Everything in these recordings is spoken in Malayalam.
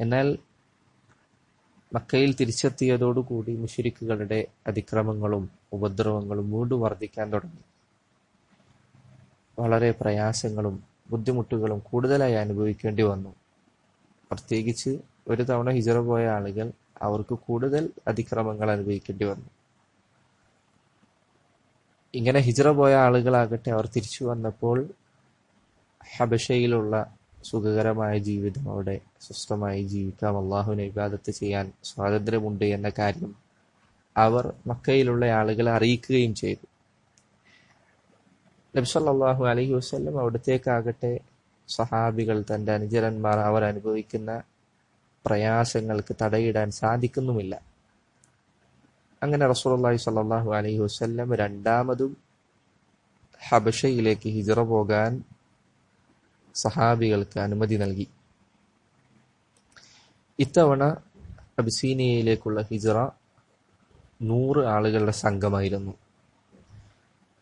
എന്നാൽ മക്കയിൽ തിരിച്ചെത്തിയതോടുകൂടി മുഷിരിക്കുകളുടെ അതിക്രമങ്ങളും ഉപദ്രവങ്ങളും വീണ്ടും വർദ്ധിക്കാൻ തുടങ്ങി. വളരെ പ്രയാസങ്ങളും ബുദ്ധിമുട്ടുകളും കൂടുതലായി അനുഭവിക്കേണ്ടി വന്നു. പ്രത്യേകിച്ച് ഒരു തവണ ഹിജറ പോയ ആളുകൾ അവർക്ക് കൂടുതൽ അതിക്രമങ്ങൾ അനുഭവിക്കേണ്ടി വന്നു. ഇങ്ങനെ ഹിജറ പോയ ആളുകളാകട്ടെ അവർ തിരിച്ചു വന്നപ്പോൾ ഹബഷയിലുള്ള സുഖകരമായ ജീവിതം അവിടെ സ്വസ്ഥമായി ജീവിക്കാം. അള്ളാഹുവിനെ ഇബാദത്ത് ചെയ്യാൻ സ്വാതന്ത്ര്യമുണ്ട് എന്ന കാര്യം അവർ മക്കയിലുള്ള ആളുകളെ അറിയിക്കുകയും ചെയ്തു. നബ്സല്ലാഹു അലഹി വസ്ല്ലം അവിടത്തേക്കാകട്ടെ സഹാബികൾ തന്റെ അനുചരന്മാർ അവർ അനുഭവിക്കുന്ന പ്രയാസങ്ങൾക്ക് തടയിടാൻ സാധിക്കുന്നുമില്ല. അങ്ങനെ റസൂലി സല്ലാഹു അലഹി വസ്ല്ലം രണ്ടാമതും ഹബഷയിലേക്ക് ഹിജറ പോകാൻ സഹാബികൾക്ക് അനുമതി നൽകി. ഇത്തവണ അബിസീനിയയിലേക്കുള്ള ഹിജറ നൂറ് ആളുകളുടെ സംഘമായിരുന്നു.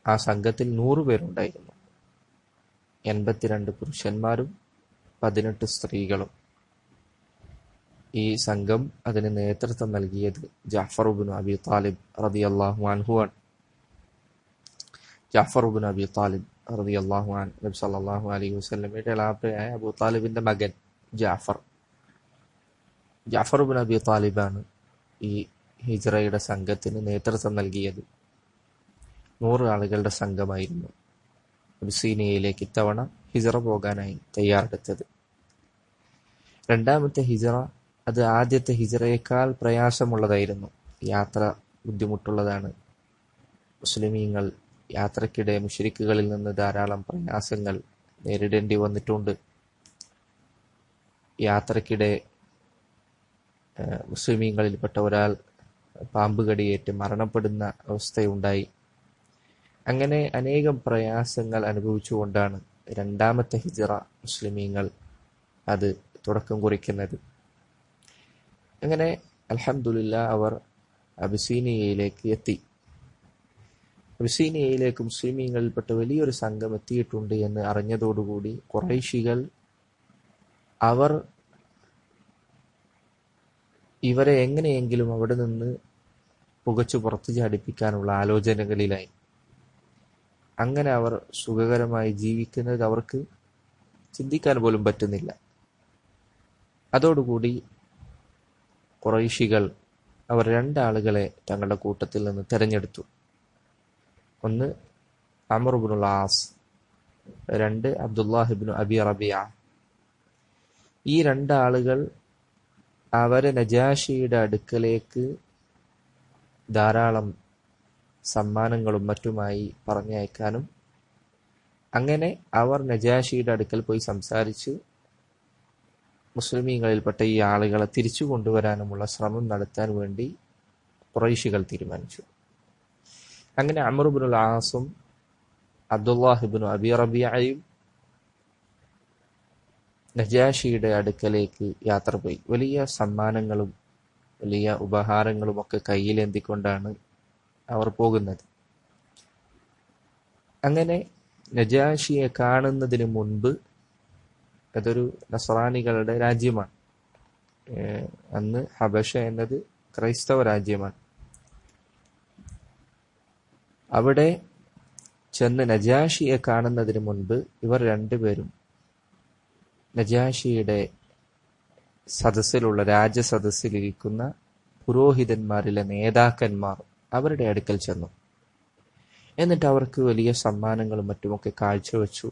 ആ സംഘത്തിൽ നൂറ് പേരുണ്ടായിരുന്നു. എൺപത്തിരണ്ട് പുരുഷന്മാരും പതിനെട്ട് സ്ത്രീകളും. ഈ സംഘം അതിന് നേതൃത്വം നൽകിയത് ജാഫറുബിൻ അബി താലിബ് റതി അള്ളാഹു അൻഹുവാൻ ജാഫറുബിൻ അബി താലിബ് അള്ളാഹു അൻ നബി അലൈഹി മകൻ ജാഫർ. ജാഫറുബിൻ അബി താലിബാണ് ഈ ഹിജ്റയുടെ സംഘത്തിന് നേതൃത്വം നൽകിയത്. നൂറ് ആളുകളുടെ സംഘമായിരുന്നു. അബിസീനിയയിലേക്ക് ഇത്തവണ ഹിജറ പോകാനായി തയ്യാറെടുത്തത്. രണ്ടാമത്തെ ഹിജറ അത് ആദ്യത്തെ ഹിജറയേക്കാൾ പ്രയാസമുള്ളതായിരുന്നു. യാത്ര ബുദ്ധിമുട്ടുള്ളതാണ്. മുസ്ലിമീങ്ങൾ യാത്രക്കിടെ മുഷരിക്കുകളിൽ നിന്ന് ധാരാളം പ്രയാസങ്ങൾ നേരിടേണ്ടി വന്നിട്ടുണ്ട്. യാത്രക്കിടെ മുസ്ലിമീങ്ങളിൽപ്പെട്ട ഒരാൾ പാമ്പ് കടിയേറ്റ് മരണപ്പെടുന്ന അവസ്ഥയുണ്ടായി. അങ്ങനെ അനേകം പ്രയാസങ്ങൾ അനുഭവിച്ചുകൊണ്ടാണ് രണ്ടാമത്തെ ഹിജറ മുസ്ലിമീങ്ങൾ അത് തുടക്കം കുറിക്കുന്നത്. അങ്ങനെ അലഹമുല്ല അവർ അബിസീനിയയിലേക്ക് എത്തി. അബിസീനിയയിലേക്ക് മുസ്ലിമീങ്ങളിൽപ്പെട്ട വലിയൊരു സംഘം എത്തിയിട്ടുണ്ട് എന്ന് അറിഞ്ഞതോടുകൂടി കുറൈശികൾ അവർ ഇവരെ എങ്ങനെയെങ്കിലും അവിടെ നിന്ന് പുകച്ചു പുറത്തു ചാടിപ്പിക്കാനുള്ള ആലോചനകളിലായി. അങ്ങനെ അവർ സുഖകരമായി ജീവിക്കുന്നത് അവർക്ക് ചിന്തിക്കാൻ പോലും പറ്റുന്നില്ല. അതോടുകൂടി കുറൈശികൾ അവർ രണ്ടാളുകളെ തങ്ങളുടെ കൂട്ടത്തിൽ നിന്ന് തെരഞ്ഞെടുത്തു. ഒന്ന് അമറുബിനുൽ ആസ് രണ്ട് അബ്ദുല്ലാഹിബിനു അബി റബിയ ഈ രണ്ടാളുകൾ അവരെ നജാഷിയുടെ അടുക്കലേക്ക് ധാരാളം സമ്മാനങ്ങളും മറ്റുമായി പറഞ്ഞയക്കാനും അങ്ങനെ അവർ നജാഷിയുടെ അടുക്കൽ പോയി സംസാരിച്ച് മുസ്ലിമീങ്ങളിൽപ്പെട്ട ഈ ആളുകളെ തിരിച്ചു കൊണ്ടുവരാനുമുള്ള ശ്രമം നടത്താൻ വേണ്ടി കുറൈശികൾ തീരുമാനിച്ചു. അങ്ങനെ അമറുബിനുൽ ആസും അബ്ദുല്ലാഹിബിനു അബി റബിയായും നജാഷിയുടെ അടുക്കലേക്ക് യാത്ര പോയി. വലിയ സമ്മാനങ്ങളും വലിയ ഉപഹാരങ്ങളും ഒക്കെ കയ്യിലെന്തിക്കൊണ്ടാണ് അവർ പോകുന്നത്? അങ്ങനെ നജാഷിയെ കാണുന്നതിന് മുൻപ് അതൊരു നസറാനികളുടെ രാജ്യമാണ്. അന്ന് ഹബഷ എന്നത് ക്രൈസ്തവ രാജ്യമാണ്. അവിടെ ചെന്ന് നജാഷിയെ കാണുന്നതിന് മുൻപ് ഇവർ രണ്ടുപേരും നജാഷിയുടെ സദസ്സിലുള്ള രാജസദസ്സിലിരിക്കുന്ന പുരോഹിതന്മാരിലെ നേതാക്കന്മാർ അവരുടെ അടുക്കൽ ചെന്നു. എന്നിട്ട് അവർക്ക് വലിയ സമ്മാനങ്ങളും മറ്റുമൊക്കെ കാഴ്ചവെച്ചു.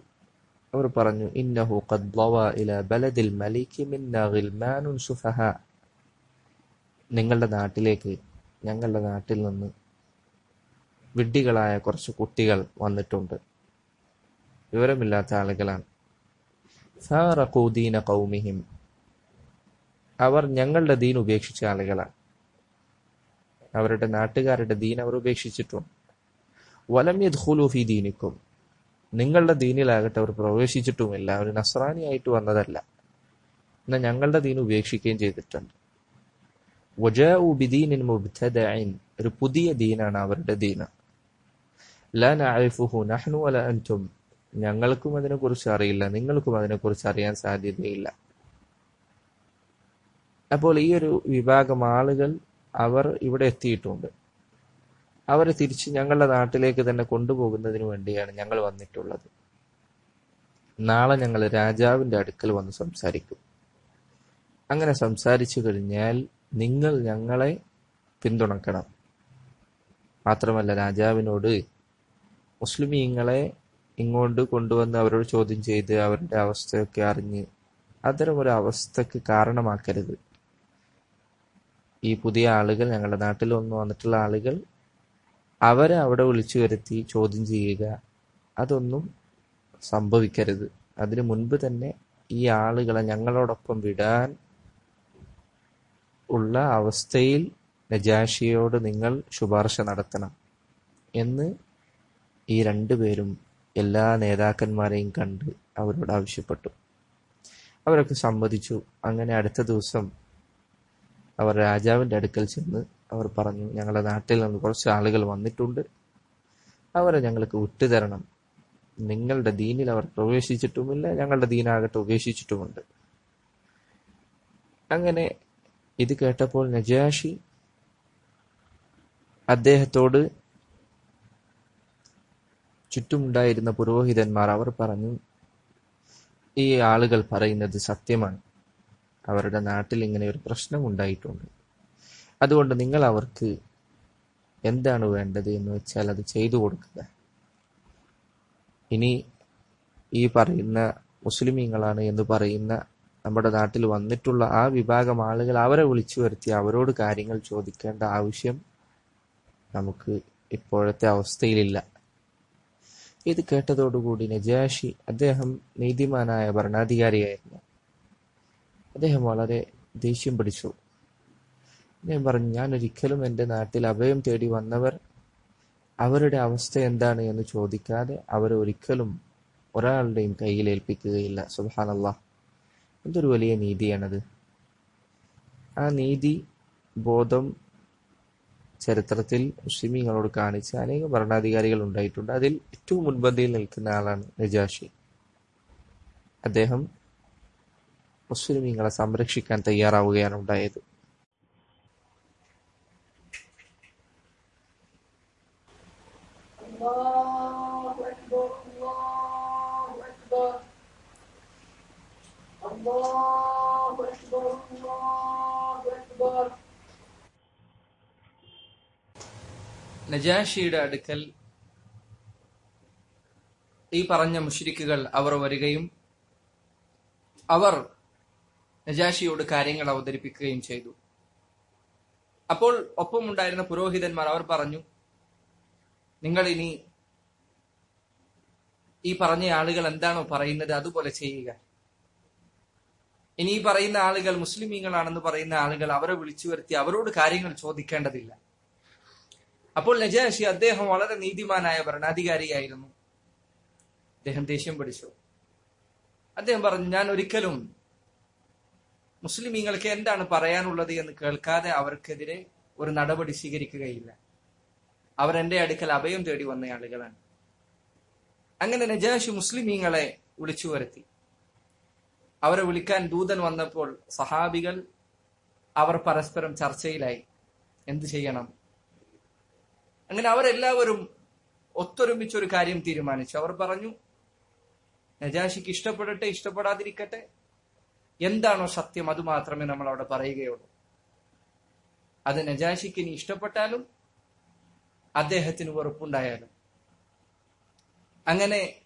അവർ പറഞ്ഞു ഇന്നഹു ഇല ബലദിൽ സുഫഹ. നിങ്ങളുടെ നാട്ടിലേക്ക് ഞങ്ങളുടെ നാട്ടിൽ നിന്ന് വിഡ്ഢികളായ കുറച്ച് കുട്ടികൾ വന്നിട്ടുണ്ട്. വിവരമില്ലാത്ത ആളുകളാണ്. സാറക്കൂദീന കൗമിഹിം അവർ ഞങ്ങളുടെ ദീൻ ഉപേക്ഷിച്ച ആളുകളാണ്. അവരുടെ നാട്ടുകാരുടെ ദീൻ അവർ ഉപേക്ഷിച്ചിട്ടുണ്ട്. വലം യദ്ഖുലു ഫി ദീനിക്കും. നിങ്ങളുടെ ദീനിലാകട്ടെ അവർ പ്രവേശിച്ചിട്ടുമില്ല. അവർ നസ്രാനിയായിട്ട് വന്നതല്ല. എന്നാൽ ഞങ്ങളുടെ ദീൻ ഉപേക്ഷിക്കുകയും ചെയ്തിട്ടുണ്ട്. ഒരു പുതിയ ദീനാണ് അവരുടെ ദീന. ലാ നഅരിഫുഹു നഹ്നു വല അൻതും. ഞങ്ങൾക്കും അതിനെക്കുറിച്ച് അറിയില്ല നിങ്ങൾക്കും അതിനെക്കുറിച്ച് അറിയാൻ സാധ്യതയില്ല. അപ്പോൾ ഈ ഒരു വിഭാഗം ആളുകൾ അവർ ഇവിടെ എത്തിയിട്ടുണ്ട്. അവരെ തിരിച്ച് ഞങ്ങളുടെ നാട്ടിലേക്ക് തന്നെ കൊണ്ടുപോകുന്നതിന് വേണ്ടിയാണ് ഞങ്ങൾ വന്നിട്ടുള്ളത്. നാളെ ഞങ്ങൾ രാജാവിന്റെ അടുക്കൽ വന്ന് സംസാരിക്കും. അങ്ങനെ സംസാരിച്ചു കഴിഞ്ഞാൽ നിങ്ങൾ ഞങ്ങളെ പിന്തുണക്കണം. മാത്രമല്ല രാജാവിനോട് മുസ്ലിമീങ്ങളെ ഇങ്ങോട്ട് കൊണ്ടുവന്ന് അവരോട് ചോദ്യം ചെയ്ത് അവരുടെ അവസ്ഥയൊക്കെ അറിഞ്ഞ് അത്തരം ഒരു അവസ്ഥക്ക് കാരണമാക്കരുത്. ഈ പുതിയ ആളുകൾ ഞങ്ങളുടെ നാട്ടിൽ ഒന്ന് വന്നിട്ടുള്ള ആളുകൾ അവരെ അവിടെ വിളിച്ചു വരുത്തി ചോദ്യം ചെയ്യുക അതൊന്നും സംഭവിക്കരുത്. അതിനു മുൻപ് തന്നെ ഈ ആളുകളെ ഞങ്ങളോടൊപ്പം വിടാൻ ഉള്ള അവസ്ഥയിൽ നജാഷിയോട് നിങ്ങൾ ശുപാർശ നടത്തണം എന്ന് ഈ രണ്ടുപേരും എല്ലാ നേതാക്കന്മാരെയും കണ്ട് അവരോട് ആവശ്യപ്പെട്ടു. അവരൊക്കെ സമ്മതിച്ചു. അങ്ങനെ അടുത്ത ദിവസം അവർ രാജാവിന്റെ അടുക്കൽ ചെന്ന് അവർ പറഞ്ഞു ഞങ്ങളുടെ നാട്ടിൽ നിന്ന് കുറച്ച് ആളുകൾ വന്നിട്ടുണ്ട്. അവരെ ഞങ്ങൾക്ക് വിട്ടുതരണം. നിങ്ങളുടെ ദീനിൽ അവർ പ്രവേശിച്ചിട്ടുമില്ല ഞങ്ങളുടെ ദീനാകട്ടെ ഉപേക്ഷിച്ചിട്ടുമുണ്ട്. അങ്ങനെ ഇത് കേട്ടപ്പോൾ നജാഷി അദ്ദേഹത്തോട് ചുറ്റുമുണ്ടായിരുന്ന പുരോഹിതന്മാർ അവർ പറഞ്ഞു ഈ ആളുകൾ പറയുന്നത് സത്യമാണ്. അവരുടെ നാട്ടിൽ ഇങ്ങനെ ഒരു പ്രശ്നം ഉണ്ടായിട്ടുണ്ട്. അതുകൊണ്ട് നിങ്ങൾ അവർക്ക് എന്താണ് വേണ്ടത് എന്ന് വെച്ചാൽ അത് ചെയ്തു കൊടുക്കുക. ഇനി ഈ പറയുന്ന മുസ്ലിമീങ്ങളാണ് എന്ന് പറയുന്ന നമ്മുടെ നാട്ടിൽ വന്നിട്ടുള്ള ആ വിഭാഗം ആളുകൾ അവരെ വിളിച്ചു വരുത്തി അവരോട് കാര്യങ്ങൾ ചോദിക്കേണ്ട ആവശ്യം നമുക്ക് ഇപ്പോഴത്തെ അവസ്ഥയിലില്ല. ഇത് കേട്ടതോടുകൂടി നജാഷി അദ്ദേഹം നീതിമാനായ ഭരണാധികാരിയായിരുന്നു. അദ്ദേഹം വളരെ ദേഷ്യം പിടിച്ചു. അദ്ദേഹം പറഞ്ഞു ഞാൻ ഒരിക്കലും എന്റെ നാട്ടിൽ അഭയം തേടി വന്നവർ അവരുടെ അവസ്ഥ എന്താണ് എന്ന് ചോദിക്കാതെ അവരെ ഒരിക്കലും ഒരാളുടെയും കയ്യിൽ ഏൽപ്പിക്കുകയില്ല. സുബ്ഹാനല്ലാഹ്. എന്തൊരു വലിയ നീതിയാണത്. ആ നീതി ബോധം ചരിത്രത്തിൽ മുസ്ലിമീങ്ങളോട് കാണിച്ച അനേകം ഭരണാധികാരികൾ ഉണ്ടായിട്ടുണ്ട് അതിൽ ഏറ്റവും മുൻപന്തിയിൽ നിൽക്കുന്ന ആളാണ് നജാഷി അദ്ദേഹം മുസ്ലിമീങ്ങളെ സംരക്ഷിക്കാൻ തയ്യാറാവുകയാണ് ഉണ്ടായത് الله أكبر الله أكبر നജാഷിയുടെ അടുക്കൽ ഈ പറഞ്ഞ മുഷിരിക്കുകൾ അവർ വരികയും അവർ നജാഷിയോട് കാര്യങ്ങൾ അവതരിപ്പിക്കുകയും ചെയ്തു. അപ്പോൾ ഒപ്പമുണ്ടായിരുന്ന പുരോഹിതന്മാർ അവർ പറഞ്ഞു നിങ്ങൾ ഇനി ഈ പറഞ്ഞ ആളുകൾ എന്താണോ പറയുന്നത് അതുപോലെ ചെയ്യുക. ഇനി ഈ പറയുന്ന ആളുകൾ മുസ്ലിമീങ്ങളാണെന്ന് പറയുന്ന ആളുകൾ അവരെ വിളിച്ചു വരുത്തി അവരോട് കാര്യങ്ങൾ ചോദിക്കേണ്ടതില്ല. അപ്പോൾ നജാഷി അദ്ദേഹം വളരെ നീതിമാനായ ഭരണാധികാരിയായിരുന്നു. അദ്ദേഹം ദേഷ്യം പിടിച്ചു. അദ്ദേഹം പറഞ്ഞു ഞാൻ ഒരിക്കലും മുസ്ലിമീങ്ങൾക്ക് എന്താണ് പറയാനുള്ളത് എന്ന് കേൾക്കാതെ അവർക്കെതിരെ ഒരു നടപടി സ്വീകരിക്കുകയില്ല. അവരെന്റെ അടുക്കൽ അഭയം തേടി വന്ന ആളുകളാണ്. അങ്ങനെ നജാഷി മുസ്ലിമീങ്ങളെ വിളിച്ചു വരുത്തി. അവരെ വിളിക്കാൻ ദൂതൻ വന്നപ്പോൾ സഹാബികൾ അവർ പരസ്പരം ചർച്ചയിലായി എന്ത് ചെയ്യണം? അങ്ങനെ അവരെല്ലാവരും ഒത്തൊരുമിച്ച് ഒരു കാര്യം തീരുമാനിച്ചു. അവർ പറഞ്ഞു നജാഷിക്ക് ഇഷ്ടപ്പെടട്ടെ ഇഷ്ടപ്പെടാതിരിക്കട്ടെ. എന്താണോ സത്യം അത് മാത്രമേ നമ്മൾ അവിടെ പറയുകയുള്ളൂ. അത് നജാഷിക്ക് ഇനി ഇഷ്ടപ്പെട്ടാലും അദ്ദേഹത്തിന് വെറുപ്പുണ്ടായാലും. അങ്ങനെ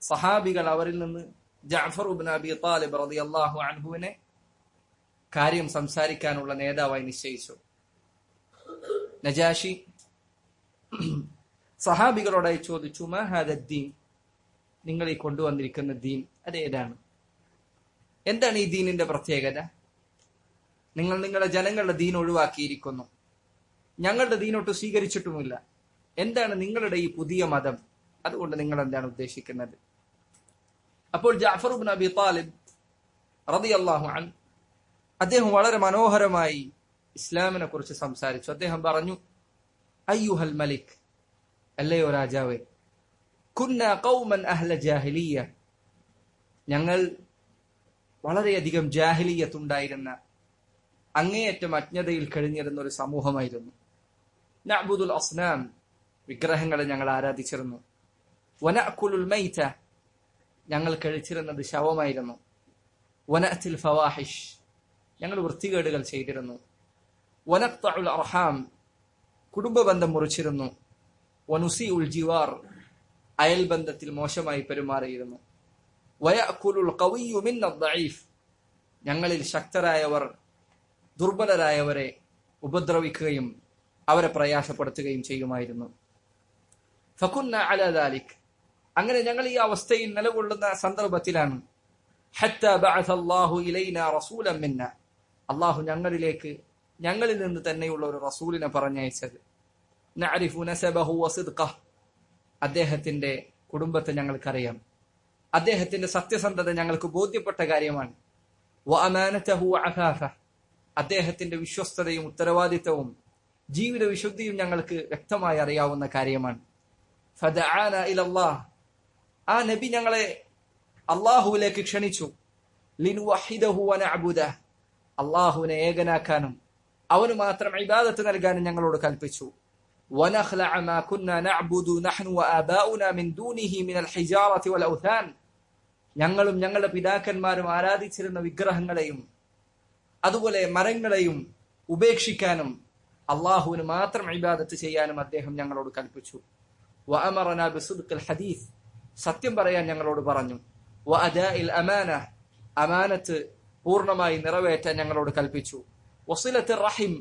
സഹാബികൾ അവരിൽ നിന്ന് ജാഫർ ഉബിൻ താലിബ് അള്ളാഹു അൻഹുവിനെ കാര്യം സംസാരിക്കാനുള്ള നേതാവായി നിശ്ചയിച്ചു. നജാഷി സഹാബികളോടായി ചോദിച്ചു മഹാദീൻ നിങ്ങൾ ഈ കൊണ്ടുവന്നിരിക്കുന്ന ദീൻ അത് ഏതാണ്? എന്താണ് ഈ ദീനിന്റെ പ്രത്യേകത? നിങ്ങൾ നിങ്ങളുടെ ജനങ്ങളുടെ ദീൻ ഒഴിവാക്കിയിരിക്കുന്നു. ഞങ്ങളുടെ ദീനൊട്ട് സ്വീകരിച്ചിട്ടുമില്ല. എന്താണ് നിങ്ങളുടെ ഈ പുതിയ മതം? അതുകൊണ്ട് നിങ്ങൾ എന്താണ് ഉദ്ദേശിക്കുന്നത്? അപ്പോൾ ജാഫർ നബി താലിബ് റബി അള്ളാഹു അദ്ദേഹം വളരെ മനോഹരമായി ഇസ്ലാമിനെ കുറിച്ച് സംസാരിച്ചു. അദ്ദേഹം പറഞ്ഞു അയ്യുഹൽ മലിക്. അല്ലയോ രാജാവേ. കുന്ന കൗമൻ അഹ്ല ജാഹിലിയ. ഞങ്ങൾ വളരെയധികം ജാഹിലിയത്തുണ്ടായിരുന്ന അങ്ങേയറ്റം അജ്ഞതയിൽ കഴിഞ്ഞിരുന്ന ഒരു സമൂഹമായിരുന്നു. നഅബുദുൽ അസ്നാം വിഗ്രഹങ്ങളെ ഞങ്ങൾ ആരാധിച്ചിരുന്നു. വനഅക്കുലുൽ മൈറ്റ ഞങ്ങൾ കഴിച്ചിരുന്നത് ശവമായിരുന്നു. വനഅത്തിൽ ഫവാഹിഷ് ഞങ്ങൾ വൃത്തികേടുകൾ ചെയ്തിരുന്നു. വനഖ്തഉൽ അർഹാം കുടുംബബന്ധം മുറിച്ചിരുന്നു. വനുസി ഉൽ ജിവാർ അയൽബന്ധത്തിൽ മോശമായി പെരുമാറിയിരുന്നു. വയഅക്കുലുൽ ഖവിയ്യു മിന്ന ദഈഫ് ഞങ്ങളിൽ ശക്തരായവർ ദുർബലരായവരെ ഉപദ്രവിക്കുകയും അവരെ പ്രയാസപ്പെടുത്തുകയും ചെയ്യുമായിരുന്നു. ഫകുന്ന അല ദാലിക്. അങ്ങനെ ഞങ്ങൾ ഈ അവസ്ഥയിൽ നിലകൊള്ളുന്ന സന്ദർഭത്തിലാണ്. ഹത്ത ബഅഥ ഇലൈന റസൂലൻ മിന്ന. ഞങ്ങളിലേക്ക് ഞങ്ങളിൽ നിന്ന് തന്നെയുള്ള ഒരു റസൂലിനെ പറഞ്ഞയച്ചത്. നഅരിഫു നസബഹു അദ്ദേഹത്തിന്റെ കുടുംബത്തെ ഞങ്ങൾക്കറിയാം. അദ്ദേഹത്തിന്റെ സത്യസന്ധത ഞങ്ങൾക്ക് ബോധ്യപ്പെട്ട കാര്യമാണ്. അദ്ദേഹത്തിന്റെ വിശ്വസ്തതയും ഉത്തരവാദിത്തവും ജീവിത വിശുദ്ധിയും ഞങ്ങൾക്ക് വ്യക്തമായി അറിയാവുന്ന കാര്യമാണ്. ആ നബി ഞങ്ങളെ അള്ളാഹുവിലേക്ക് ക്ഷണിച്ചു. ലിനുവഹിദഹു അള്ളാഹുവിനെ ഏകനാക്കാനും അവന് മാത്രം ഇബാദത്ത് നൽകാൻ ഞങ്ങളോട് കൽപ്പിച്ചു. ഞങ്ങളും ഞങ്ങളുടെ പിതാക്കന്മാരും ആരാധിച്ചിരുന്ന വിഗ്രഹങ്ങളെയും അതുപോലെ മരങ്ങളെയും ഉപേക്ഷിക്കാനും അള്ളാഹുവിന് മാത്രം ഇബാദത്ത് ചെയ്യാനും അദ്ദേഹം ഞങ്ങളോട് കൽപ്പിച്ചു. ഹദീഫ് സത്യം പറയാൻ ഞങ്ങളോട് പറഞ്ഞു. അമാനത്ത് പൂർണമായി നിറവേറ്റാൻ ഞങ്ങളോട് കൽപ്പിച്ചു. വസിലത്ത് റഹിം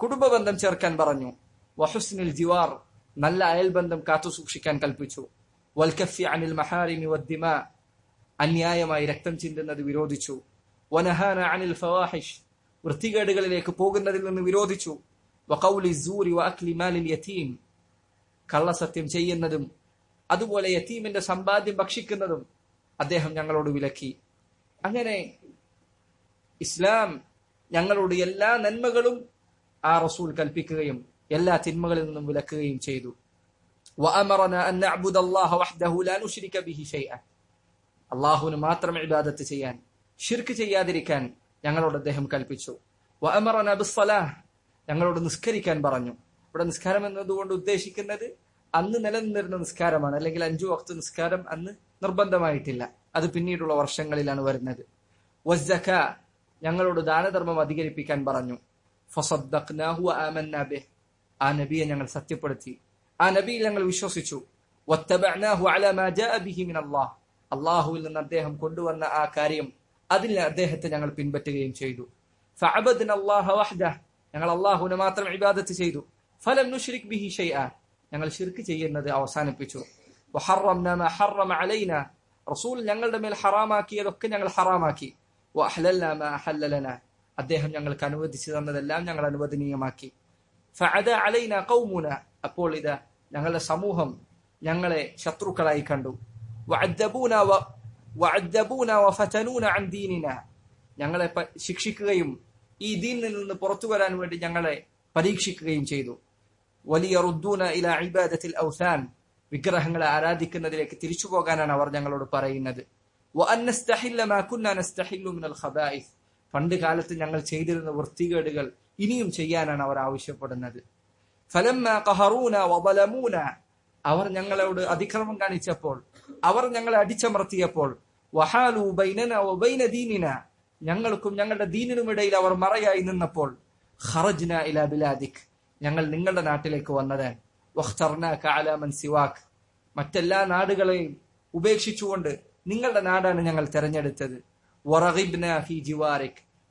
കുടുംബബന്ധം ചേർക്കാൻ പറഞ്ഞു. വഹുസ്നിൽ ജിവാർ നല്ല അയൽബന്ധം കാത്തുസൂക്ഷിക്കാൻ കൽപ്പിച്ചു. വൽക്കഫി അനിൽ മഹാരിമി വദ്ദിമ അന്യായമായി രക്തം ചിന്തുന്നത് വിരോധിച്ചു. വനഹാന അനിൽ ഫവാഹിഷ് വൃത്തികേടുകളിലേക്ക് പോകുന്നതിൽ നിന്ന് വിരോധിച്ചു. വഖൗലി സൂരി വഅക്ലി മാലിൽ യതീം കള്ളസത്യം ചെയ്യുന്നതും അതുപോലെ യതീമിന്റെ സമ്പാദ്യം ഭക്ഷിക്കുന്നതും അദ്ദേഹം ഞങ്ങളോട് വിലക്കി. അങ്ങനെ ഇസ്ലാം ഞങ്ങളുടെ എല്ലാ നന്മകളും ആ റസൂൽ കൽപ്പിക്കുകയും എല്ലാ തിന്മകളിൽ നിന്നും വിലക്കുകയും ചെയ്തു. അള്ളാഹുവിന് മാത്രം ഇബാദത്ത് ചെയ്യാൻ ഷിർക്ക് ചെയ്യാതിരിക്കാൻ ഞങ്ങളോട് അദ്ദേഹം കൽപ്പിച്ചു. ഞങ്ങളോട് നിസ്കരിക്കാൻ പറഞ്ഞു. ഇവിടെ നിസ്കാരം എന്നതുകൊണ്ട് ഉദ്ദേശിക്കുന്നത് അന്ന് നിലനിന്നിരുന്ന നിസ്കാരമാണ്. അല്ലെങ്കിൽ അഞ്ചു വക്ത നിസ്കാരം അന്ന് നിർബന്ധമായിട്ടില്ല. അത് പിന്നീടുള്ള വർഷങ്ങളിലാണ് വരുന്നത്. ഞങ്ങളോട് ദാനധർമ്മം അധികരിപ്പിക്കാൻ പറഞ്ഞു. ആ നബിയെ ഞങ്ങൾ സത്യപ്പെടുത്തി. ആ നബിയിൽ ഞങ്ങൾ വിശ്വസിച്ചു. അള്ളാഹുവിൽ നിന്ന് അദ്ദേഹം കൊണ്ടുവന്ന ആ കാര്യം അതിൽ അദ്ദേഹത്തെ ഞങ്ങൾ പിൻപറ്റുകയും ചെയ്തു. ഞങ്ങൾ അള്ളാഹുവിനെ മാത്രം ഇബാദത്ത് ചെയ്തു. ഫലം ഞങ്ങൾ ഷിർക്ക് ചെയ്യുന്നത് അവസാനിപ്പിച്ചു. റസൂൽ ഞങ്ങളുടെ മേൽ ഹറാമാക്കിയതൊക്കെ ഞങ്ങൾ ഹറാമാക്കി. വഅഹ്ലൽന മാ അഹല്ല ലന അദ്ദേഹം ഞങ്ങൾക്ക് അനുവദിച്ചു തന്നതെല്ലാം ഞങ്ങൾ അനുവദനീയമാക്കി. ഫഅദ അലൈന ഖൗമുന. അപ്പോൾ ഇതാ ഞങ്ങളുടെ സമൂഹം ഞങ്ങളെ ശത്രുക്കളായി കണ്ടു. ഞങ്ങളെ ശിക്ഷിക്കുകയും ഈ ദീനിൽ നിന്ന് പുറത്തു വരാൻ വേണ്ടി ഞങ്ങളെ പരീക്ഷിക്കുകയും ചെയ്തു. വലിയ റുദ്ദൂന ഇല ഇബാദത്തിൽ ഔസാൻ. വിഗ്രഹങ്ങളെ ആരാധിക്കുന്നതിലേക്ക് തിരിച്ചു പോകാനാണ് അവർ ഞങ്ങളോട് പറയുന്നത്. പണ്ട് കാലത്ത് ഞങ്ങൾ ചെയ്തിരുന്ന വൃത്തികേടുകൾ ഇനിയും ചെയ്യാനാണ് അവർ ആവശ്യപ്പെടുന്നത്. അവർ ഞങ്ങളോട് അതിക്രമം കാണിച്ചപ്പോൾ അവർ ഞങ്ങളെ അടിച്ചമർത്തിയപ്പോൾ ഞങ്ങൾക്കും ഞങ്ങളുടെ ദീനിനും ഇടയിൽ അവർ മറയായി നിന്നപ്പോൾ ബിലാദിക്. ഞങ്ങൾ നിങ്ങളുടെ നാട്ടിലേക്ക് വന്നത് വഖ്തർനാക അലാ മൻ മറ്റെല്ലാ നാടുകളെയും ഉപേക്ഷിച്ചുകൊണ്ട് നിങ്ങളുടെ നാടാണ് ഞങ്ങൾ തെരഞ്ഞെടുത്തത്.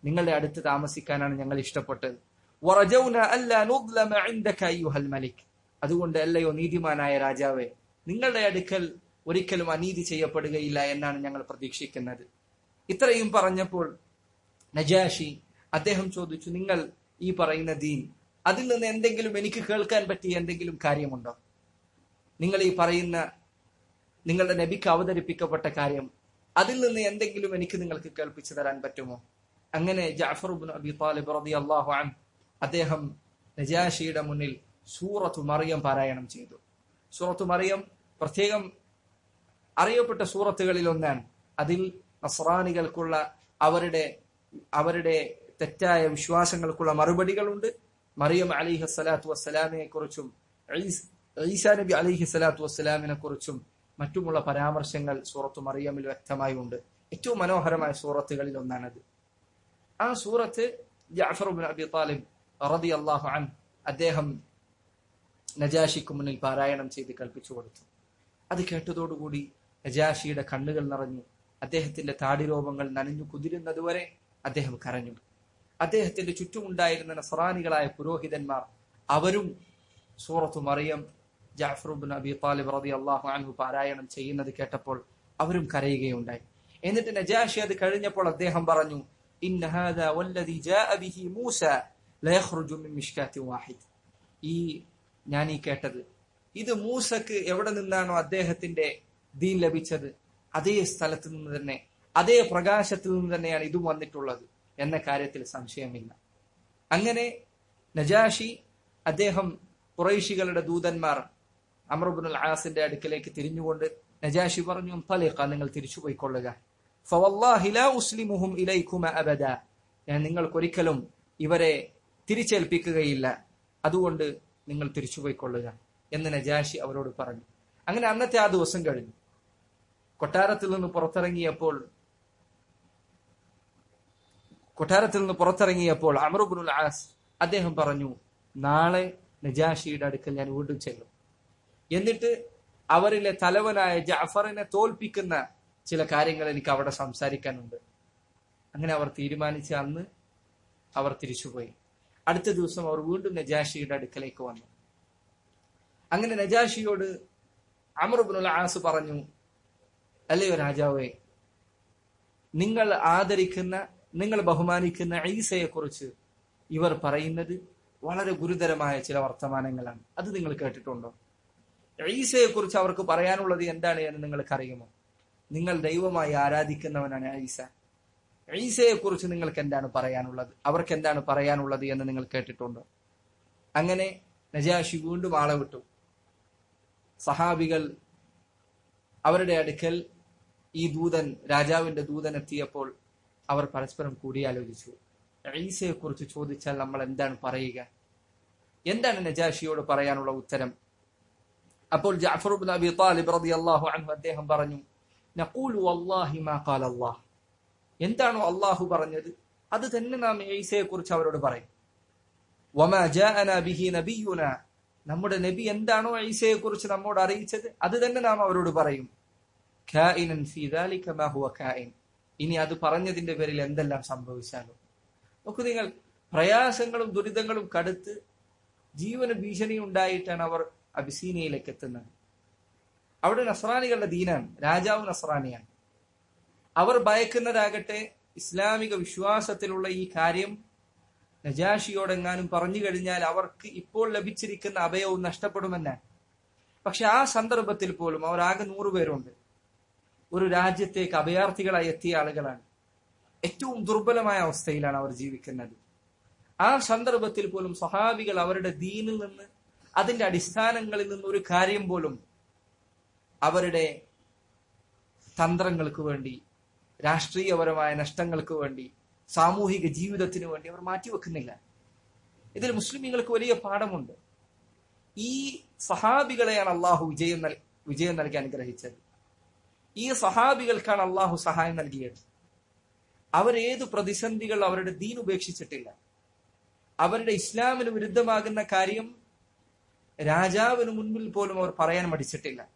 നിങ്ങളുടെ അടുത്ത് താമസിക്കാനാണ് ഞങ്ങൾ ഇഷ്ടപ്പെട്ടത്. അതുകൊണ്ട് അല്ലയോ നീതിമാനായ രാജാവേ നിങ്ങളുടെ അടുക്കൽ ഒരിക്കലും അനീതി ചെയ്യപ്പെടുകയില്ല എന്നാണ് ഞങ്ങൾ പ്രതീക്ഷിക്കുന്നത്. ഇത്രയും പറഞ്ഞപ്പോൾ നജാഷി അദ്ദേഹം ചോദിച്ചു നിങ്ങൾ ഈ പറയുന്ന ദീൻ അതിൽ നിന്ന് എന്തെങ്കിലും എനിക്ക് കേൾക്കാൻ പറ്റിയ എന്തെങ്കിലും കാര്യമുണ്ടോ? നിങ്ങൾ ഈ പറയുന്ന നിങ്ങളുടെ നബിക്ക് അവതരിപ്പിക്കപ്പെട്ട കാര്യം അതിൽ നിന്ന് എന്തെങ്കിലും എനിക്ക് നിങ്ങൾക്ക് കേൾപ്പിച്ചു തരാൻ പറ്റുമോ? അങ്ങനെ ജാഫർ ഇബ്നു അബി താലിബ് റളിയല്ലാഹു അൻ അദ്ദേഹം നജാഷിയുടെ മുന്നിൽ സൂറത്തു മറിയം പാരായണം ചെയ്തു. സൂറത്തു മറിയം പ്രത്യേകം അറിയപ്പെട്ട സൂറത്തുകളിൽ ഒന്നാണ്. അതിൽ നസ്രാനികൾക്കുള്ള അവരുടെ അവരുടെ തെറ്റായ വിശ്വാസങ്ങൾക്കുള്ള മറുപടികളുണ്ട്. മറിയം അലിഹി സ്വലാത്തു വസ്സലാമിനെ കുറിച്ചും ഈസാ നബി അലിഹി സ്വലാത്തു വസ്സലാമിനെ കുറിച്ചും മറ്റുമുള്ള പരാമർശങ്ങൾ സൂറത്ത് മറിയമിൽ വ്യക്തമായി ഉണ്ട് ഏറ്റവും മനോഹരമായ സൂറത്തുകളിൽ ഒന്നാണത്. ആ സൂറത്ത് ജാഫറുബിൻ ബിൻ അബി താലിബ് റതി അള്ളാഹു അൻ അദ്ദേഹം നജാഷിക്ക് മുന്നിൽ പാരായണം ചെയ്ത് കൽപ്പിച്ചു കൊടുത്തു. അത് കേട്ടതോടുകൂടി നജാഷിയുടെ കണ്ണുകൾ നിറഞ്ഞു. അദ്ദേഹത്തിന്റെ താടിരോപങ്ങൾ നനഞ്ഞു കുതിരുന്നതുവരെ അദ്ദേഹം കരഞ്ഞു. അദ്ദേഹത്തിന്റെ ചുറ്റുമുണ്ടായിരുന്ന നസറാനികളായ പുരോഹിതന്മാർ അവരും സൂറത്തു മറിയം ജാഫർ ബിൻ അബി താലിബ് റതി അള്ളാഹു അൻഹു പാരായണം ചെയ്യുന്നത് കേട്ടപ്പോൾ അവരും കരയുകയുണ്ടായി. എന്നിട്ട് നജാഷി അത് കഴിഞ്ഞപ്പോൾ അദ്ദേഹം പറഞ്ഞു ഈ ഞാൻ ഈ കേട്ടത്. ഇത് മൂസക്ക് എവിടെ നിന്നാണോ അദ്ദേഹത്തിന്റെ ദീൻ ലഭിച്ചത്? അതേ സ്ഥലത്ത് നിന്ന് തന്നെ അതേ പ്രകാശത്തിൽ നിന്ന് തന്നെയാണ് ഇതും വന്നിട്ടുള്ളത് എന്ന കാര്യത്തിൽ സംശയമില്ല. അങ്ങനെ നജാഷി അദ്ദേഹം കുറൈശികളുടെ ദൂതന്മാർ അമറുബുൽ ആസിന്റെ അടുക്കലേക്ക് തിരിഞ്ഞുകൊണ്ട് നജാഷി പറഞ്ഞു തലേക്ക നിങ്ങൾ തിരിച്ചു പോയിക്കൊള്ളുക. അബദ. ഞാൻ നിങ്ങൾക്കൊരിക്കലും ഇവരെ തിരിച്ചേൽപ്പിക്കുകയില്ല. അതുകൊണ്ട് നിങ്ങൾ തിരിച്ചു പോയിക്കൊള്ളുക. എന്ന് നജാഷി അവരോട് പറഞ്ഞു. അങ്ങനെ അന്നത്തെ ആ ദിവസം കഴിഞ്ഞു. കൊട്ടാരത്തിൽ നിന്ന് പുറത്തിറങ്ങിയപ്പോൾ കൊട്ടാരത്തിൽ നിന്ന് പുറത്തിറങ്ങിയപ്പോൾ അമറുബുൽ ആസ് അദ്ദേഹം പറഞ്ഞു നാളെ നജാഷിയുടെ അടുക്കൽ ഞാൻ വീണ്ടും ചെല്ലും. എന്നിട്ട് അവരിലെ തലവനായ ജാഫറിനെ തോൽപ്പിക്കുന്ന ചില കാര്യങ്ങൾ എനിക്ക് അവിടെ സംസാരിക്കാനുണ്ട്. അങ്ങനെ അവർ തീരുമാനിച്ച അന്ന് അവർ തിരിച്ചുപോയി. അടുത്ത ദിവസം അവർ വീണ്ടും നജാഷിയുടെ അടുക്കലേക്ക് വന്നു. അങ്ങനെ നജാഷിയോട് അമറുബിനുള്ള ആസ് പറഞ്ഞു അല്ലയോ രാജാവേ നിങ്ങൾ ആദരിക്കുന്ന നിങ്ങൾ ബഹുമാനിക്കുന്ന ഈസയെ കുറിച്ച് ഇവർ പറയുന്നത് വളരെ ഗുരുതരമായ ചില വർത്തമാനങ്ങളാണ്. അത് നിങ്ങൾ കേട്ടിട്ടുണ്ടോ? ഈസയെ കുറിച്ച് അവർക്ക് പറയാനുള്ളത് എന്താണ് എന്ന് നിങ്ങൾക്കറിയുമോ നിങ്ങൾ ദൈവമായി ആരാധിക്കുന്നവനാണ് ഈസ. ഈസയെ കുറിച്ച് നിങ്ങൾക്ക് എന്താണ് പറയാനുള്ളത്? അവർക്ക് എന്താണ് പറയാനുള്ളത് എന്ന് നിങ്ങൾ കേട്ടിട്ടുണ്ടോ? അങ്ങനെ നജാഷി വീണ്ടും ആളെ വിട്ടു. സഹാബികൾ അവരുടെ അടുക്കൽ ഈ ദൂതൻ രാജാവിന്റെ ദൂതൻ എത്തിയപ്പോൾ അവർ പരസ്പരം കൂടിയാലോചിച്ചു. ഈസയെ കുറിച്ച് ചോദിച്ചാൽ നമ്മൾ എന്താണ് പറയുക? എന്താണ് നജാഷിയോട് പറയാനുള്ള ഉത്തരം? അപ്പോൾ ജാഫർ ഇബ്നു അബി താലിബ് റളിയല്ലാഹു അൻഹു അദ്ദേഹം പറഞ്ഞു നഖൂലു വല്ലാഹി മാ ഖാല അല്ലാഹ്. എന്താണോ അള്ളാഹു പറഞ്ഞത്? അത് തന്നെ നാം ഈസയെ കുറിച്ച് അവരോട് പറയും. ജാഅന ബിഹി നമ്മുടെ നബി എന്താണോ ഈസയെ കുറിച്ച് നമ്മോട് അറിയിച്ചത്? അത് തന്നെ നാം അവരോട് പറയും. ഫീ ദാലിക മാ ഹുവ ഇനി അത് പറഞ്ഞതിന്റെ പേരിൽ എന്തെല്ലാം സംഭവിച്ചാലും. നോക്കൂ നിങ്ങൾ പ്രയാസങ്ങളും ദുരിതങ്ങളും കടുത്ത് ജീവന ഭീഷണി ഉണ്ടായിട്ടാണ് അവർ അബിസീനയിലേക്ക് എത്തുന്നത്. അവിടെ നസ്രാനികളുടെ ദീനാണ്. രാജാവ് നസ്രാനിയാണ് അവർ ഭയക്കുന്നതാകട്ടെ ഇസ്ലാമിക വിശ്വാസത്തിലുള്ള ഈ കാര്യം നജാഷിയോടെങ്ങാനും പറഞ്ഞു കഴിഞ്ഞാൽ അവർക്ക് ഇപ്പോൾ ലഭിച്ചിരിക്കുന്ന അഭയവും നഷ്ടപ്പെടുമെന്നാണ്. പക്ഷെ ആ സന്ദർഭത്തിൽ പോലും അവരാകെ നൂറുപേരുണ്ട് ഒരു രാജ്യത്തേക്ക് അഭയാർത്ഥികളായി എത്തിയ ആളുകളാണ്. ഏറ്റവും ദുർബലമായ അവസ്ഥയിലാണ് അവർ ജീവിക്കുന്നത്. ആ സന്ദർഭത്തിൽ പോലും സഹാബികൾ അവരുടെ ദീനിൽ നിന്ന് അതിന്റെ അടിസ്ഥാനങ്ങളിൽ നിന്ന് ഒരു കാര്യം പോലും അവരുടെ തന്ത്രങ്ങൾക്ക് വേണ്ടി രാഷ്ട്രീയപരമായ നഷ്ടങ്ങൾക്ക് വേണ്ടി സാമൂഹിക ജീവിതത്തിന് വേണ്ടി അവർ മാറ്റിവെക്കുന്നില്ല. ഇതിൽ മുസ്ലിമീങ്ങൾക്ക് വലിയ പാഠമുണ്ട്. ഈ സഹാബികളെയാണ് അള്ളാഹു വിജയം വിജയം നൽകി അനുഗ്രഹിച്ചത്. ഈ സഹാബികൾക്കാണ് അള്ളാഹു സഹായം നൽകിയത്. അവരേതു പ്രതിസന്ധികൾ അവരുടെ ദീൻ ഉപേക്ഷിച്ചിട്ടില്ല. അവരുടെ ഇസ്ലാമിന് വിരുദ്ധമാകുന്ന കാര്യം രാജാവിന് മുൻപിൽ പോലും അവർ പറയാൻ മടിച്ചിട്ടില്ല.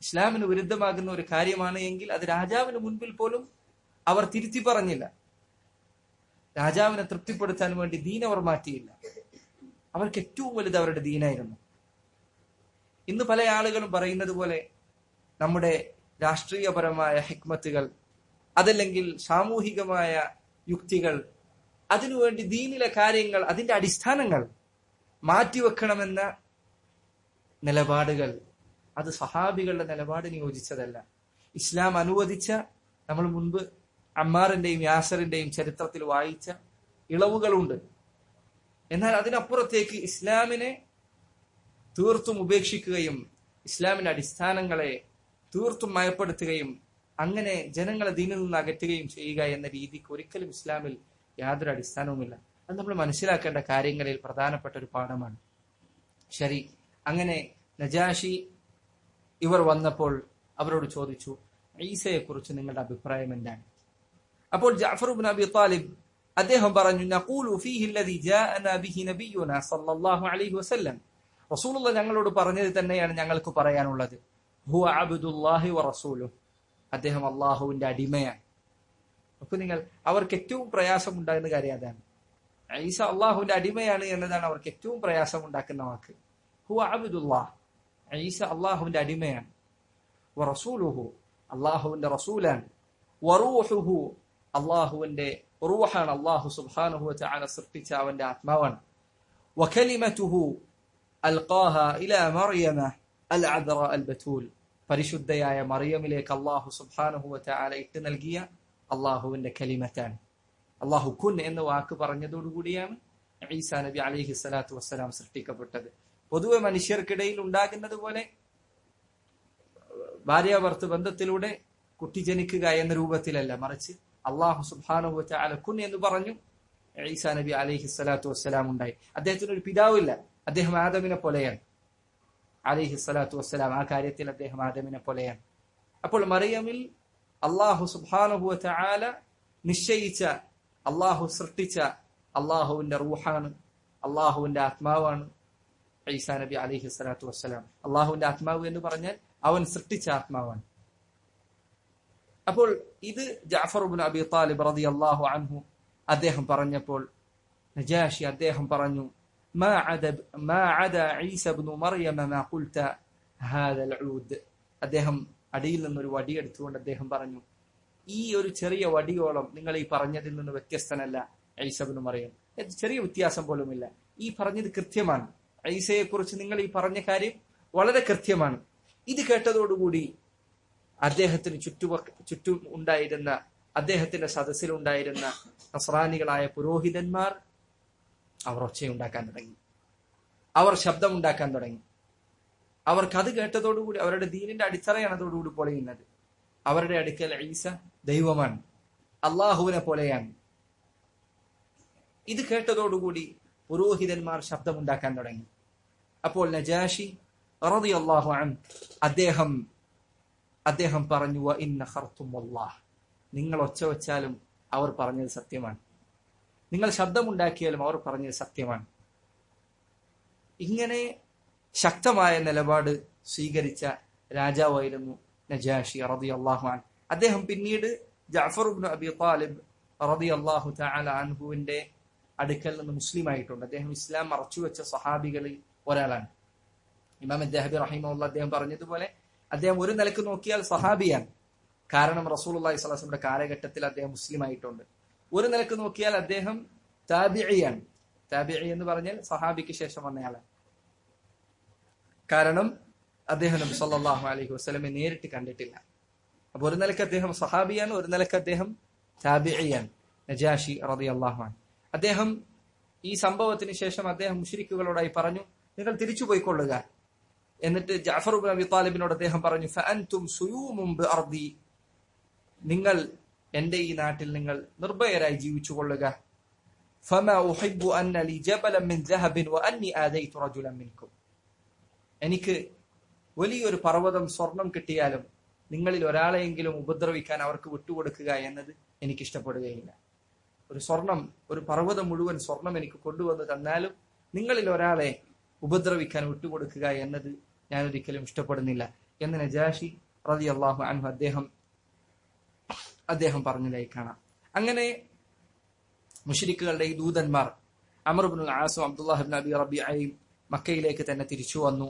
ഇസ്ലാമിന് വിരുദ്ധമാകുന്ന ഒരു കാര്യമാണ് എങ്കിൽ അത് രാജാവിന് മുൻപിൽ പോലും അവർ തിരുത്തി പറഞ്ഞില്ല. രാജാവിനെ തൃപ്തിപ്പെടുത്താൻ വേണ്ടി ദീൻ അവർ മാറ്റിയില്ല. അവർക്ക് ഏറ്റവും വലുത് അവരുടെ ദീനായിരുന്നു. ഇന്ന് പല ആളുകളും പറയുന്നത് പോലെ നമ്മുടെ രാഷ്ട്രീയപരമായ ഹിക്മത്തുകൾ അതല്ലെങ്കിൽ സാമൂഹികമായ യുക്തികൾ അതിനുവേണ്ടി ദീനിലെ കാര്യങ്ങൾ അതിന്റെ അടിസ്ഥാനങ്ങൾ മാറ്റിവെക്കണമെന്ന നിലപാടുകൾ. അത് സഹാബികളുടെ നിലപാടിന് യോജിച്ചതല്ല ഇസ്ലാം അനുവദിച്ച നമ്മൾ മുൻപ് അമ്മാറിന്റെയും യാസറിന്റെയും ചരിത്രത്തിൽ വായിച്ച ഇളവുകളുണ്ട്. എന്നാൽ അതിനപ്പുറത്തേക്ക് ഇസ്ലാമിനെ തീർത്തും ഉപേക്ഷിക്കുകയും ഇസ്ലാമിന്റെ അടിസ്ഥാനങ്ങളെ തീർത്തും മയപ്പെടുത്തുകയും അങ്ങനെ ജനങ്ങളെ ദീനിൽ നിന്ന് അകറ്റുകയും ചെയ്യുക എന്ന രീതിക്ക് ഒരിക്കലും ഇസ്ലാമിൽ യാതൊരു അടിസ്ഥാനവുമില്ല. അത് നമ്മൾ മനസ്സിലാക്കേണ്ട കാര്യങ്ങളിൽ പ്രധാനപ്പെട്ട ഒരു പാഠമാണ്. ശരി അങ്ങനെ നജാഷി ഇവർ വന്നപ്പോൾ അവരോട് ചോദിച്ചു ഈസയെ കുറിച്ച് നിങ്ങളുടെ അഭിപ്രായം എന്താണ്? അപ്പോൾ ജാഫർ ബിൻ താലിബ് അദ്ദേഹം പറഞ്ഞു നഖൂലു ഫീഹി ബിഹി നബിയുനാ സല്ലല്ലാഹു അലൈഹി വസല്ലം. റസൂലുള്ള ഞങ്ങളോട് പറഞ്ഞത് തന്നെയാണ് ഞങ്ങൾക്ക് പറയാനുള്ളത്. ഹുവ അബ്ദുല്ലാഹി വ റസൂലു. അദ്ദേഹം അള്ളാഹുവിന്റെ അടിമയാണ്. അപ്പൊ നിങ്ങൾ അവർക്ക് ഏറ്റവും പ്രയാസമുണ്ടാകുന്ന കാര്യം അതാണ്. ഈസ അള്ളാഹുവിന്റെ അടിമയാണ് എന്നതാണ് അവർക്ക് ഏറ്റവും പ്രയാസം ഉണ്ടാക്കുന്ന വാക്ക് അബ്ദുല്ലാഹ്. ഈസ അള്ളാഹുവിന്റെ അടിമയാണ്. റസൂലുഹു അള്ളാഹുവിന്റെ റസൂലാണ്. വറൂഹുഹു അള്ളാഹുവിന്റെ റൂഹാണ് അള്ളാഹു സുബ്ഹാനഹു വതആല സൃഷ്ടിച്ച അവന്റെ ആത്മാവാണ്. വകലിമതുഹു അൽഖാഹ ഇലാ മറിയമ അൽ പരിശുദ്ധയായ മറിയമിലേക്ക് അള്ളാഹു സുബ്ഹാനഹു വതആല ഇട്ട് നൽകിയ അള്ളാഹുവിന്റെ കലിമത്താണ്. അള്ളാഹു കുൻ എന്ന വാക്ക് പറഞ്ഞതോടുകൂടിയാണ് ഈസാ നബി അലിഹി സ്വലാത്തു വസ്സലാം സൃഷ്ടിക്കപ്പെട്ടത്. പൊതുവെ മനുഷ്യർക്കിടയിൽ ഉണ്ടാകുന്നത് പോലെ ഭാര്യാഭർത്ത് ബന്ധത്തിലൂടെ കുട്ടി ജനിക്കുക എന്ന രൂപത്തിലല്ല മറിച്ച് അള്ളാഹു സുബാനുഹു ചാല കുൻ എന്ന് പറഞ്ഞു ഈസാ നബി അലിഹി സ്വലാത്തു വസ്സലാം ഉണ്ടായി. അദ്ദേഹത്തിന് ഒരു പിതാവില്ല അദ്ദേഹം ആദമിനെ പോലെയാണ്. അലിഹി സ്വലാത്തു വസ്സലാം ആ കാര്യത്തിൽ അദ്ദേഹം ആദമിനെ പോലെയാണ്. അപ്പോൾ മറിയമിൽ അള്ളാഹു സുബാനുഹു ആല നിശ്ചയിച്ച അള്ളാഹു സൃഷ്ടിച്ച അള്ളാഹുവിന്റെ റൂഹാണ് അള്ളാഹുവിന്റെ ആത്മാവാണ് ഈസാ നബി അലിഹി സ്വലാത്തു വസ്സലാം അള്ളാഹുവിന്റെ ആത്മാവ് എന്ന് പറഞ്ഞാൽ അവൻ സൃഷ്ടിച്ച ആത്മാവാണ് അപ്പോൾ ഇത് ജാഫർ ബിൻ അബി താലിബ് റതി അള്ളാഹു അൻഹു അദ്ദേഹം പറഞ്ഞപ്പോൾ നജാഷി അദ്ദേഹം പറഞ്ഞു ما عدا ما عدا عيسى بن مريم ما قلت هذا العود അദ്ദേഹം അടിയിൽ നിന്നൊരു വടി എടുത്തുകൊണ്ട് അദ്ദേഹം പറഞ്ഞു ഈ ഒരു ചെറിയ വടിയോളം നിങ്ങൾ ഈ പറഞ്ഞതിൽ നിന്ന് വ്യത്യസ്തനല്ല ഐസബിന് മറിയം. ചെറിയ വ്യത്യാസം പോലുമില്ല. ഈ പറഞ്ഞത് കൃത്യമാണ്. ഐസയെ കുറിച്ച് നിങ്ങൾ ഈ പറഞ്ഞ കാര്യം വളരെ കൃത്യമാണ്. ഇത് കേട്ടതോടുകൂടി അദ്ദേഹത്തിന് ചുറ്റുപ ചുറ്റും ഉണ്ടായിരുന്ന അദ്ദേഹത്തിന്റെ സദസ്സിലുണ്ടായിരുന്ന നസ്രാനികളായ പുരോഹിതന്മാർ അവർ ഒച്ചയുണ്ടാക്കാൻ തുടങ്ങി. അവർ ശബ്ദമുണ്ടാക്കാൻ തുടങ്ങി. അവർക്ക് അത് കേട്ടതോടുകൂടി അവരുടെ ദീനിന്റെ അടിത്തറയാണ് അതോടുകൂടി പൊളിയുന്നത്. അവരുടെ അടുക്കൽ ഈസ ദൈവമാണ്. അള്ളാഹുവിനെ പോലെയാണ്. ഇത് കേട്ടതോടുകൂടി പുരോഹിതന്മാർ ശബ്ദമുണ്ടാക്കാൻ തുടങ്ങി. അപ്പോൾ നജാഷി റതി അള്ളാഹു അദ്ദേഹം അദ്ദേഹം പറഞ്ഞു ഇന്ന നിങ്ങൾ ഒച്ച വെച്ചാലും അവർ പറഞ്ഞത് സത്യമാണ്. നിങ്ങൾ ശബ്ദമുണ്ടാക്കിയാലും അവർ പറഞ്ഞത് സത്യമാണ്. ഇങ്ങനെ ശക്തമായ നിലപാട് സ്വീകരിച്ച രാജാവായിരുന്നു നജാഷി റതി അള്ളാഹുൻ അദ്ദേഹം പിന്നീട് ജാഫർ ഇബ്നു അബി താലിബ് റബി അള്ളാഹു തആല അൻഹുവിന്റെ അടുക്കൽ നിന്ന് മുസ്ലിം ആയിട്ടുണ്ട് അദ്ദേഹം ഇസ്ലാം മറച്ചുവെച്ച സഹാബികളിൽ ഒരാളാണ്. ഇമാം അദ്ദേഹബി റഹിമുള്ള അദ്ദേഹം പറഞ്ഞതുപോലെ അദ്ദേഹം ഒരു നിലയ്ക്ക് നോക്കിയാൽ സഹാബിയാണ്. കാരണം റസൂൽ അള്ളാഹി സ്വലാസ്ലമിന്റെ കാലഘട്ടത്തിൽ അദ്ദേഹം മുസ്ലിം ആയിട്ടുണ്ട് ഒരു നിലയ്ക്ക് നോക്കിയാൽ അദ്ദേഹം താബിഴിയാണ് താബിഴി എന്ന് പറഞ്ഞാൽ സഹാബിക്ക് ശേഷം വന്നയാളാണ് കാരണം അദ്ദേഹം നബി സല്ലാഹു അലൈഹി വസ്ലമെ നേരിട്ട് കണ്ടിട്ടില്ല. അപ്പൊ ഒരു നിലയ്ക്ക് അദ്ദേഹം സഹാബിയാണ് ഒരു നിലയ്ക്ക് അദ്ദേഹം താബിയാണ് നജാഷി റബി അള്ളാഹുവാൻ അദ്ദേഹം ഈ സംഭവത്തിന് ശേഷം അദ്ദേഹം മുഷിരിക്കുകളോടായി പറഞ്ഞു നിങ്ങൾ തിരിച്ചു പോയിക്കൊള്ളുക. എന്നിട്ട് ജാഫർ നബി താലിബിനോട് അദ്ദേഹം പറഞ്ഞു അർദി നിങ്ങൾ എന്റെ ഈ നാട്ടിൽ നിങ്ങൾ നിർഭയരായി ജീവിച്ചു കൊള്ളുക എനിക്ക് വലിയൊരു പർവതം സ്വർണം കിട്ടിയാലും നിങ്ങളിൽ ഒരാളെയെങ്കിലും ഉപദ്രവിക്കാൻ അവർക്ക് വിട്ടുകൊടുക്കുക എന്നത് എനിക്ക് ഇഷ്ടപ്പെടുകയില്ല ഒരു സ്വർണം ഒരു പർവതം മുഴുവൻ സ്വർണം എനിക്ക് കൊണ്ടുവന്ന് തന്നാലും നിങ്ങളിൽ ഒരാളെ ഉപദ്രവിക്കാൻ വിട്ടുകൊടുക്കുക എന്നത് ഞാൻ ഒരിക്കലും ഇഷ്ടപ്പെടുന്നില്ല എന്ന് നജാഷി റതി അള്ളാഹു അൻഹു അദ്ദേഹം അദ്ദേഹം പറഞ്ഞതായി കാണാം. അങ്ങനെ മുഷരിക്കുകളുടെ ഈ ദൂതന്മാർ അമർബിൻ ആസും അബ്ദുല്ലാഹിബിൻ അബി റബി അയും മക്കയിലേക്ക് തന്നെ തിരിച്ചു വന്നു.